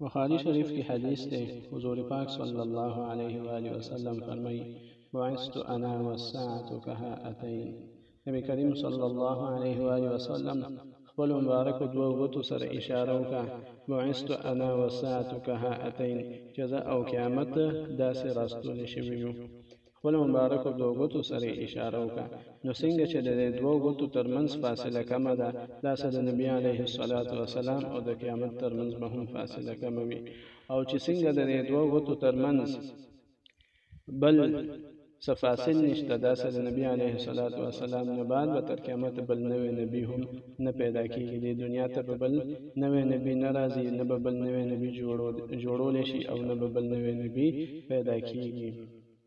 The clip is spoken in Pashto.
بخاری شریف کی حدیث تے حضور پاک صلی اللہ علیہ وآلہ وسلم فرمائی بعثت انا والساعت کہا اتین نبی کریم صلی اللہ علیہ وآلہ وسلم خپل مبارک دو غتو سر اشاره وکا بعثت انا والساعت کہا اتین چیزا او قیامت دا سر راستو نشویو خپلو مبارکو دوو ګوتو سره یې اشاره وکړه، نو څنګه چې د دې دوو ګوتو تر منځ فاصله کمه ده، داسې د نبي علیه الصلوة والسلام او د قیامت تر منځ به هم فاصله کمه وي او چې څنګه د دې دوو ګوتو تر منځ بل څه فاصل نشته، داسې د نبي علیه الصلوة والسلام نه بعد به تر قیامته بل نوی نبي هم نه پیدا کېږي، دې دنیا ته به بل نوی نبي نه راځي، نه به بل نوی نبي جوړول شي او نه به بل نوی نبي پیدا کېږي.